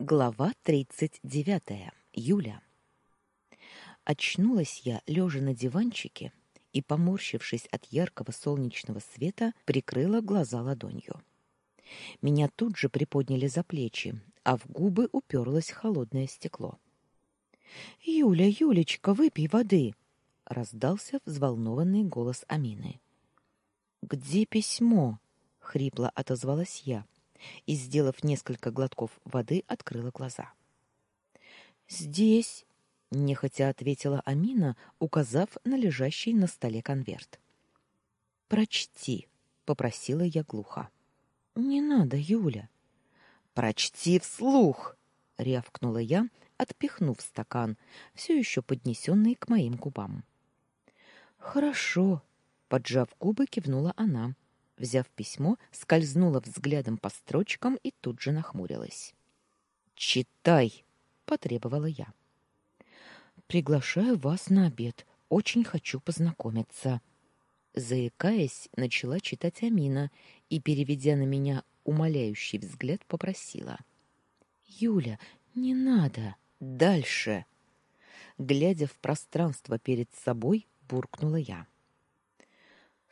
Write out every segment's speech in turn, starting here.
Глава тридцать девятая. Юля. Очнулась я, лежа на диванчике, и, поморщившись от яркого солнечного света, прикрыла глаза ладонью. Меня тут же приподняли за плечи, а в губы уперлось холодное стекло. «Юля, Юлечка, выпей воды!» — раздался взволнованный голос Амины. «Где письмо?» — хрипло отозвалась я и, сделав несколько глотков воды, открыла глаза. «Здесь», — нехотя ответила Амина, указав на лежащий на столе конверт. «Прочти», — попросила я глухо. «Не надо, Юля». «Прочти вслух!» — рявкнула я, отпихнув стакан, все еще поднесенный к моим губам. «Хорошо», — поджав губы, кивнула она Взяв письмо, скользнула взглядом по строчкам и тут же нахмурилась. «Читай!» — потребовала я. «Приглашаю вас на обед. Очень хочу познакомиться». Заикаясь, начала читать Амина и, переведя на меня умоляющий взгляд, попросила. «Юля, не надо. Дальше!» Глядя в пространство перед собой, буркнула я.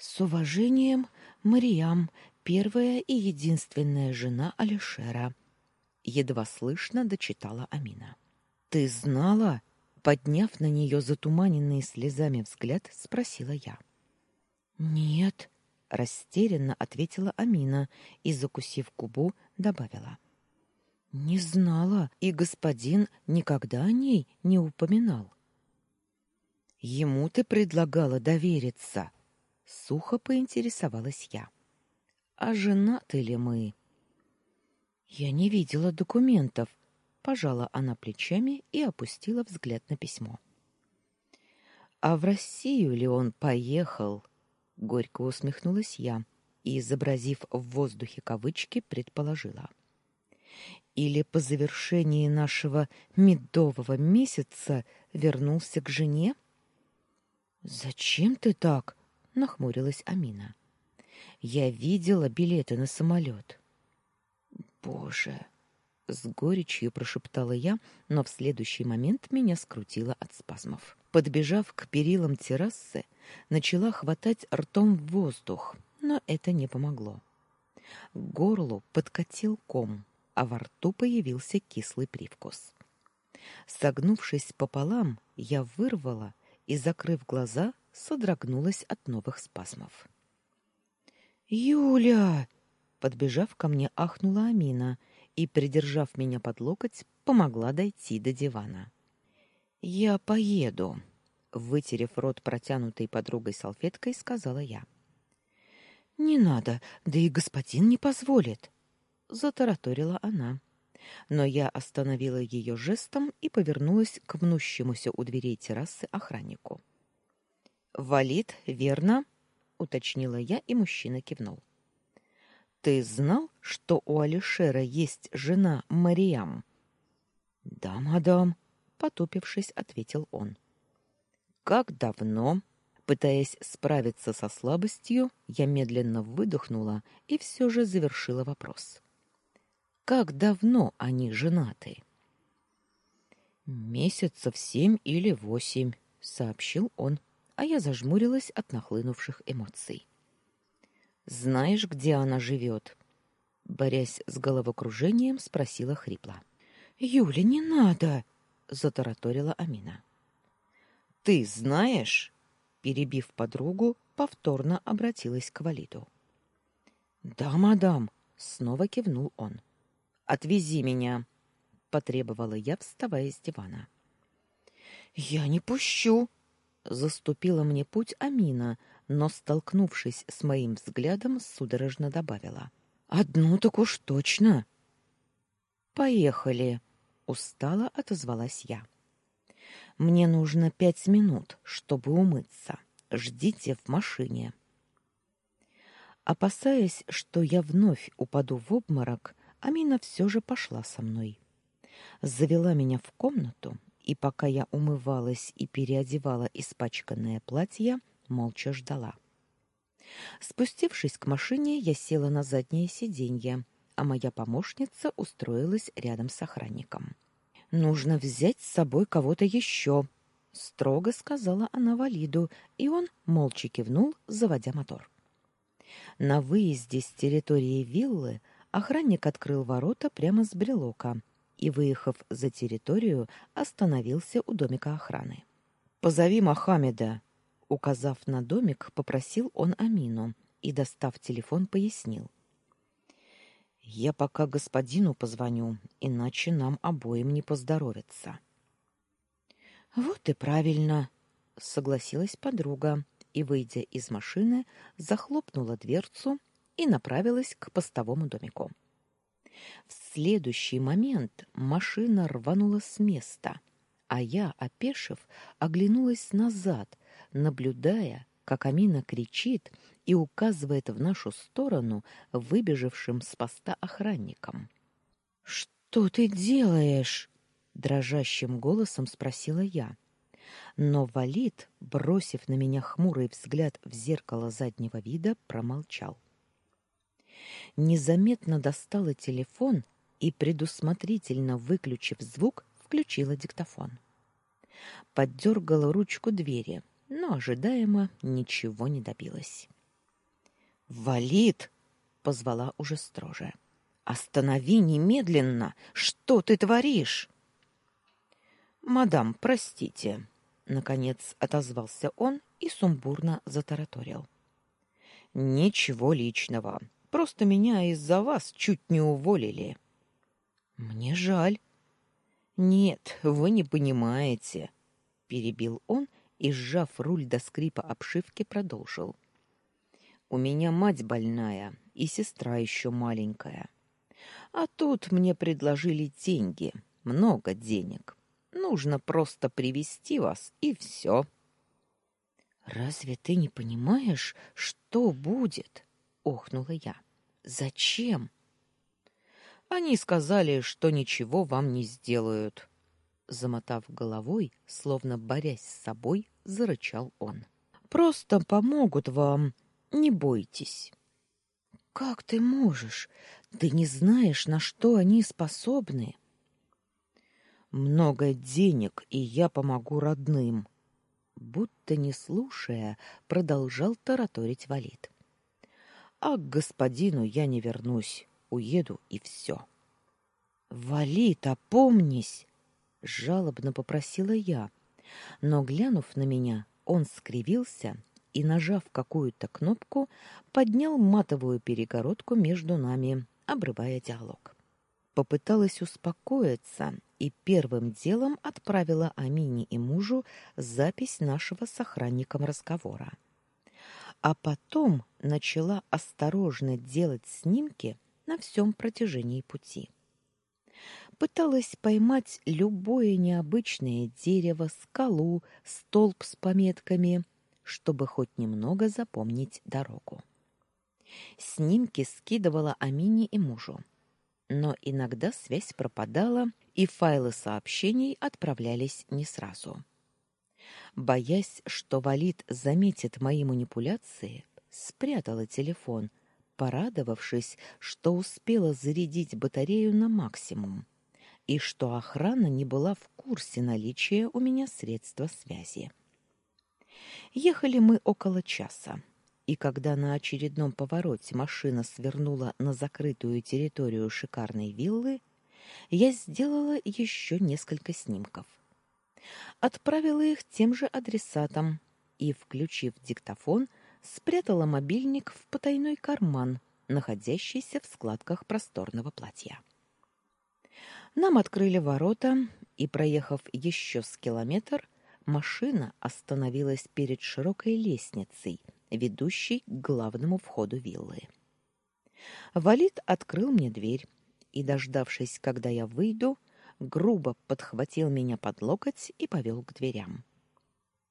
«С уважением, Мариам, первая и единственная жена Алишера. Едва слышно дочитала Амина. Ты знала? Подняв на нее затуманенный слезами взгляд, спросила я. Нет, растерянно ответила Амина и закусив губу, добавила: Не знала, и господин никогда о ней не упоминал. Ему ты предлагала довериться, Сухо поинтересовалась я. А женаты ли мы? Я не видела документов, пожала она плечами и опустила взгляд на письмо. А в Россию ли он поехал? Горько усмехнулась я и, изобразив в воздухе кавычки, предположила. Или по завершении нашего медового месяца вернулся к жене? Зачем ты так? Нахмурилась Амина. Я видела билеты на самолет. Боже, с горечью прошептала я, но в следующий момент меня скрутило от спазмов. Подбежав к перилам террасы, начала хватать ртом в воздух, но это не помогло. К горлу подкатил ком, а во рту появился кислый привкус. Согнувшись пополам, я вырвала и, закрыв глаза, содрогнулась от новых спазмов. «Юля!» Подбежав ко мне, ахнула Амина и, придержав меня под локоть, помогла дойти до дивана. «Я поеду», — вытерев рот протянутой подругой салфеткой, сказала я. «Не надо, да и господин не позволит», — затараторила она. Но я остановила ее жестом и повернулась к мнущемуся у дверей террасы охраннику. Валид, верно? уточнила я, и мужчина кивнул. Ты знал, что у Алишера есть жена Мариам? Да, мадам, потупившись, ответил он. Как давно? Пытаясь справиться со слабостью, я медленно выдохнула и все же завершила вопрос. Как давно они женаты? Месяцев семь или восемь, сообщил он а я зажмурилась от нахлынувших эмоций. Знаешь, где она живет?» борясь с головокружением, спросила хрипло. "Юля, не надо", затараторила Амина. "Ты знаешь?" перебив подругу, повторно обратилась к Валиду. "Да, мадам", снова кивнул он. "Отвези меня", потребовала я, вставая с дивана. "Я не пущу", Заступила мне путь Амина, но, столкнувшись с моим взглядом, судорожно добавила. «Одну так уж точно!» «Поехали!» — устало отозвалась я. «Мне нужно пять минут, чтобы умыться. Ждите в машине». Опасаясь, что я вновь упаду в обморок, Амина все же пошла со мной. Завела меня в комнату и пока я умывалась и переодевала испачканное платье, молча ждала. Спустившись к машине, я села на заднее сиденье, а моя помощница устроилась рядом с охранником. Нужно взять с собой кого-то еще», — строго сказала она Валиду, и он молча кивнул, заводя мотор. На выезде с территории виллы охранник открыл ворота прямо с брелока и, выехав за территорию, остановился у домика охраны. «Позови Мохаммеда», — указав на домик, попросил он Амину и, достав телефон, пояснил. «Я пока господину позвоню, иначе нам обоим не поздоровится». «Вот и правильно», — согласилась подруга и, выйдя из машины, захлопнула дверцу и направилась к постовому домику. В следующий момент машина рванула с места, а я, опешив, оглянулась назад, наблюдая, как Амина кричит и указывает в нашу сторону выбежавшим с поста охранникам. «Что ты делаешь?» — дрожащим голосом спросила я но Валид, бросив на меня хмурый взгляд в зеркало заднего вида, промолчал. Незаметно достала телефон и, предусмотрительно выключив звук, включила диктофон. Поддергала ручку двери, но ожидаемо ничего не добилась. «Валид!» — позвала уже строже. «Останови немедленно! Что ты творишь?» «Мадам, простите», Наконец отозвался он и сумбурно затараторил. «Ничего личного. Просто меня из-за вас чуть не уволили». «Мне жаль». «Нет, вы не понимаете», — перебил он и, сжав руль до скрипа обшивки, продолжил. «У меня мать больная и сестра еще маленькая. А тут мне предложили деньги, много денег. Нужно просто привести вас, и все. «Разве ты не понимаешь, что будет?» — охнула я. «Зачем?» «Они сказали, что ничего вам не сделают». Замотав головой, словно борясь с собой, зарычал он. «Просто помогут вам, не бойтесь». «Как ты можешь? Ты не знаешь, на что они способны?» много денег, и я помогу родным. Будто не слушая, продолжал тараторить Валид. А к господину я не вернусь, уеду и все. Валид, опомнись, жалобно попросила я, но глянув на меня, он скривился и, нажав какую-то кнопку, поднял матовую перегородку между нами, обрывая диалог. Попыталась успокоиться и первым делом отправила Амине и мужу запись нашего с охранником разговора. А потом начала осторожно делать снимки на всем протяжении пути. Пыталась поймать любое необычное дерево, скалу, столб с пометками, чтобы хоть немного запомнить дорогу. Снимки скидывала Амине и мужу но иногда связь пропадала, и файлы сообщений отправлялись не сразу. Боясь, что Валид заметит мои манипуляции, спрятала телефон, порадовавшись, что успела зарядить батарею на максимум и что охрана не была в курсе наличия у меня средства связи. Ехали мы около часа и когда на очередном повороте машина свернула на закрытую территорию шикарной виллы, я сделала еще несколько снимков. Отправила их тем же адресатам и, включив диктофон, спрятала мобильник в потайной карман, находящийся в складках просторного платья. Нам открыли ворота, и, проехав еще с километр, машина остановилась перед широкой лестницей — ведущей к главному входу виллы. Валид открыл мне дверь и, дождавшись, когда я выйду, грубо подхватил меня под локоть и повел к дверям.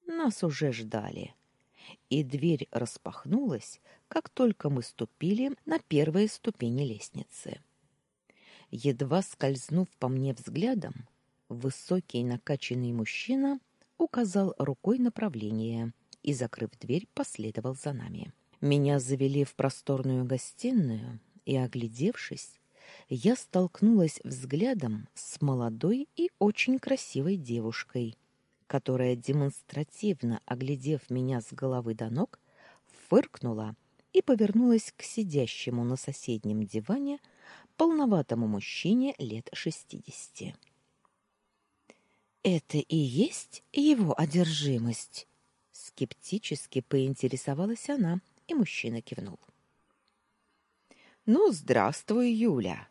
Нас уже ждали, и дверь распахнулась, как только мы ступили на первые ступени лестницы. Едва скользнув по мне взглядом, высокий накачанный мужчина указал рукой направление, и, закрыв дверь, последовал за нами. Меня завели в просторную гостиную, и, оглядевшись, я столкнулась взглядом с молодой и очень красивой девушкой, которая, демонстративно оглядев меня с головы до ног, фыркнула и повернулась к сидящему на соседнем диване полноватому мужчине лет шестидесяти. «Это и есть его одержимость?» Скептически поинтересовалась она, и мужчина кивнул. «Ну, здравствуй, Юля!»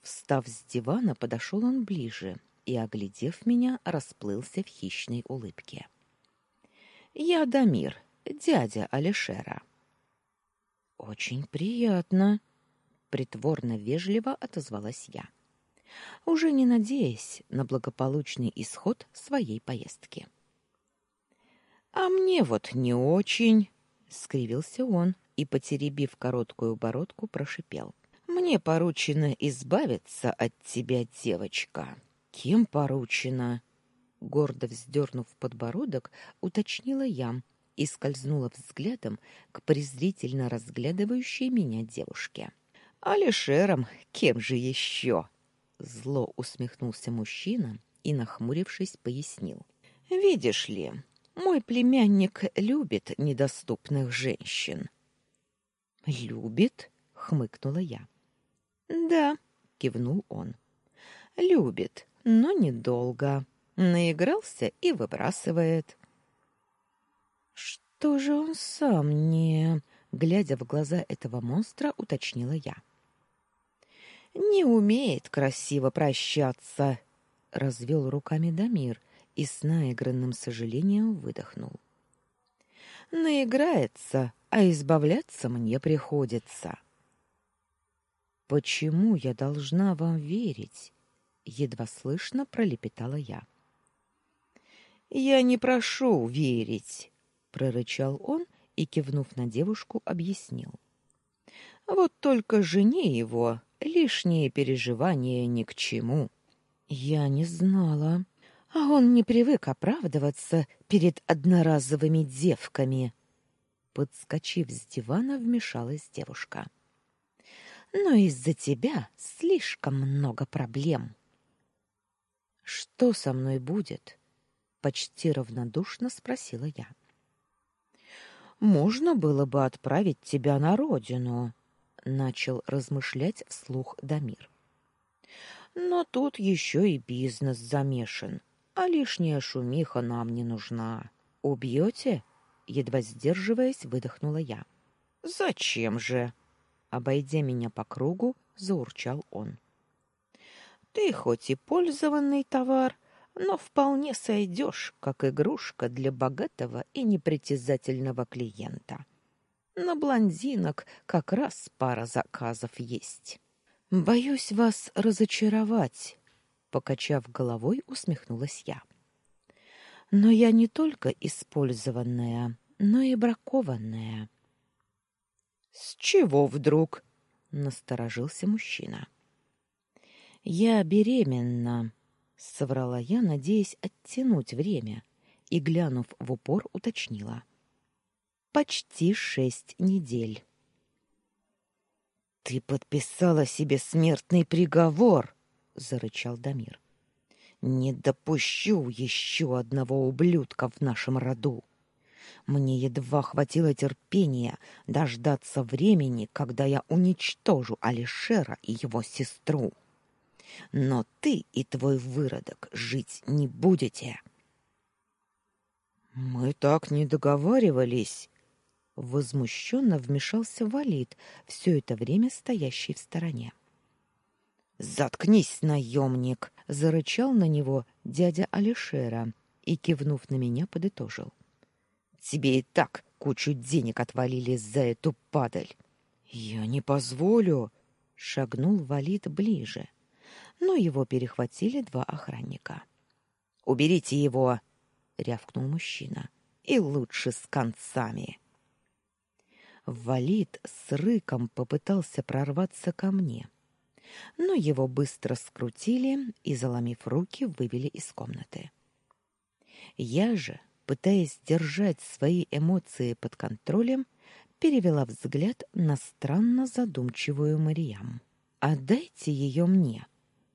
Встав с дивана, подошел он ближе и, оглядев меня, расплылся в хищной улыбке. «Я Дамир, дядя Алишера». «Очень приятно», — притворно вежливо отозвалась я, уже не надеясь на благополучный исход своей поездки. «А мне вот не очень», — скривился он и, потеребив короткую бородку, прошипел. «Мне поручено избавиться от тебя, девочка». «Кем поручено?» Гордо вздернув подбородок, уточнила я и скользнула взглядом к презрительно разглядывающей меня девушке. «Алишером, кем же еще?» Зло усмехнулся мужчина и, нахмурившись, пояснил. «Видишь ли, мой племянник любит недоступных женщин. Любит? хмыкнула я. Да, кивнул он. Любит, но недолго. Наигрался и выбрасывает. Что же он сам не, глядя в глаза этого монстра, уточнила я. Не умеет красиво прощаться, развел руками Дамир и с наигранным сожалением выдохнул. Наиграется, а избавляться мне приходится. Почему я должна вам верить? едва слышно пролепетала я. Я не прошу верить, прорычал он и кивнув на девушку, объяснил. Вот только жене его лишние переживания ни к чему. Я не знала, а он не привык оправдываться перед одноразовыми девками. Подскочив с дивана, вмешалась девушка. Но из-за тебя слишком много проблем. Что со мной будет? почти равнодушно спросила я. Можно было бы отправить тебя на родину, начал размышлять вслух Дамир. Но тут еще и бизнес замешан а лишняя шумиха нам не нужна. Убьете?» Едва сдерживаясь, выдохнула я. «Зачем же?» Обойдя меня по кругу, заурчал он. «Ты хоть и пользованный товар, но вполне сойдешь, как игрушка для богатого и непритязательного клиента. На блондинок как раз пара заказов есть. Боюсь вас разочаровать, покачав головой, усмехнулась я. Но я не только использованная, но и бракованная. С чего вдруг? насторожился мужчина. Я беременна, соврала я, надеясь оттянуть время, и глянув в упор, уточнила: почти шесть недель. Ты подписала себе смертный приговор, зарычал Дамир. Не допущу еще одного ублюдка в нашем роду. Мне едва хватило терпения дождаться времени, когда я уничтожу Алишера и его сестру. Но ты и твой выродок жить не будете. Мы так не договаривались. Возмущенно вмешался Валид, все это время стоящий в стороне. Заткнись, наемник!» — зарычал на него дядя Алишера и, кивнув на меня, подытожил. «Тебе и так кучу денег отвалили за эту падаль!» «Я не позволю!» — шагнул Валид ближе, но его перехватили два охранника. «Уберите его!» — рявкнул мужчина. «И лучше с концами!» Валид с рыком попытался прорваться ко мне, но его быстро скрутили и, заломив руки, вывели из комнаты. Я же, пытаясь держать свои эмоции под контролем, перевела взгляд на странно задумчивую Мариям. Отдайте ее мне,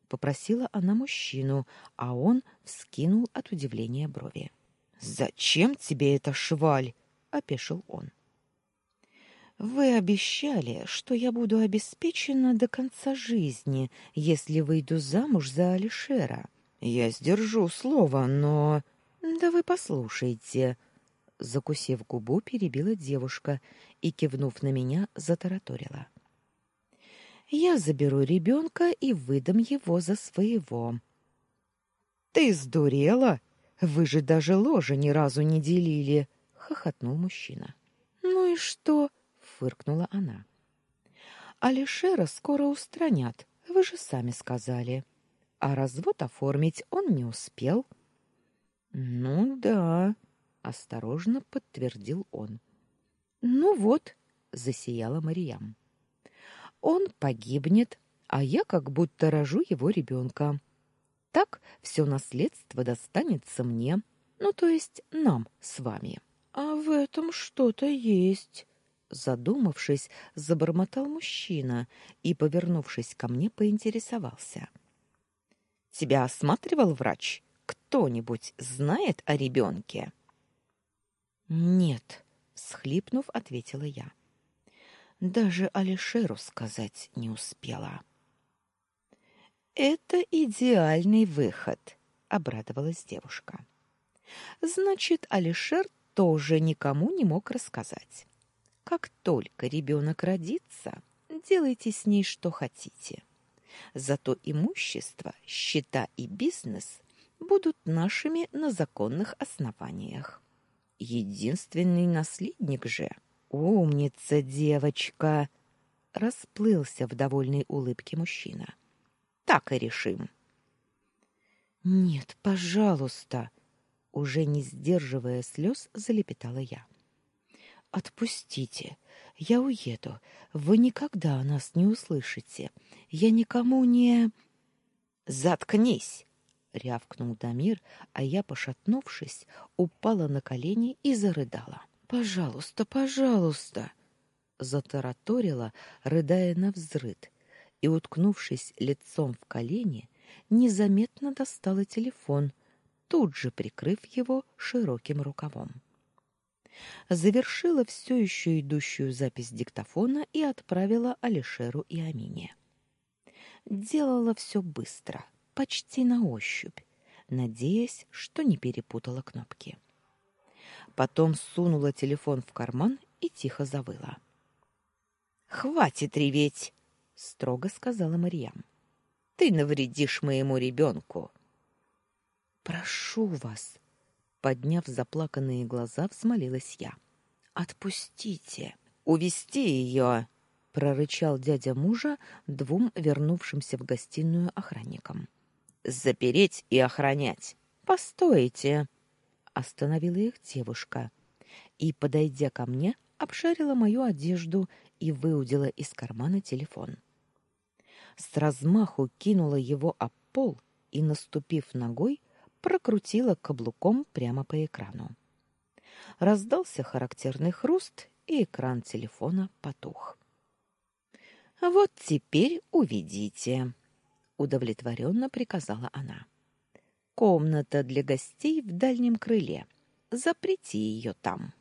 попросила она мужчину, а он вскинул от удивления брови. Зачем тебе эта шваль? опешил он. Вы обещали, что я буду обеспечена до конца жизни, если выйду замуж за Алишера. Я сдержу слово, но Да вы послушайте, закусив губу, перебила девушка и кивнув на меня, затараторила. Я заберу ребенка и выдам его за своего. Ты сдурела? Вы же даже ложа ни разу не делили, хохотнул мужчина. Ну и что? Фыркнула она. Алишера скоро устранят, вы же сами сказали. А развод оформить он не успел. Ну да, осторожно подтвердил он. Ну вот, засияла Мариям. Он погибнет, а я как будто рожу его ребенка. Так все наследство достанется мне, ну то есть нам с вами. А в этом что-то есть, задумавшись, забормотал мужчина и, повернувшись ко мне, поинтересовался: Тебя осматривал врач? Кто-нибудь знает о ребенке?» «Нет», — схлипнув, ответила я. «Даже Алишеру сказать не успела». «Это идеальный выход», — обрадовалась девушка. «Значит, Алишер тоже никому не мог рассказать. Как только ребенок родится, делайте с ней что хотите. Зато имущество, счета и бизнес будут нашими на законных основаниях единственный наследник же. Умница девочка, расплылся в довольной улыбке мужчина. Так и решим. Нет, пожалуйста, уже не сдерживая слез, залепетала я. Отпустите. Я уеду. Вы никогда о нас не услышите. Я никому не Заткнись, рявкнул Дамир, а я, пошатнувшись, упала на колени и зарыдала. Пожалуйста, пожалуйста, затараторила, рыдая на взрыд, и уткнувшись лицом в колени, незаметно достала телефон, тут же прикрыв его широким рукавом. Завершила все еще идущую запись диктофона и отправила Алишеру и Амине. Делала все быстро, почти на ощупь, надеясь, что не перепутала кнопки. Потом сунула телефон в карман и тихо завыла. «Хватит реветь!» — строго сказала Мариям. «Ты навредишь моему ребенку!» «Прошу вас!» — подняв заплаканные глаза, взмолилась я. «Отпустите! Увести ее!» — прорычал дядя мужа двум вернувшимся в гостиную охранникам запереть и охранять. Постойте, остановила их девушка и, подойдя ко мне, обшарила мою одежду и выудила из кармана телефон. С размаху кинула его об пол и, наступив ногой, прокрутила каблуком прямо по экрану. Раздался характерный хруст, и экран телефона потух. Вот теперь увидите удовлетворенно приказала она. Комната для гостей в дальнем крыле. Запрети ее там.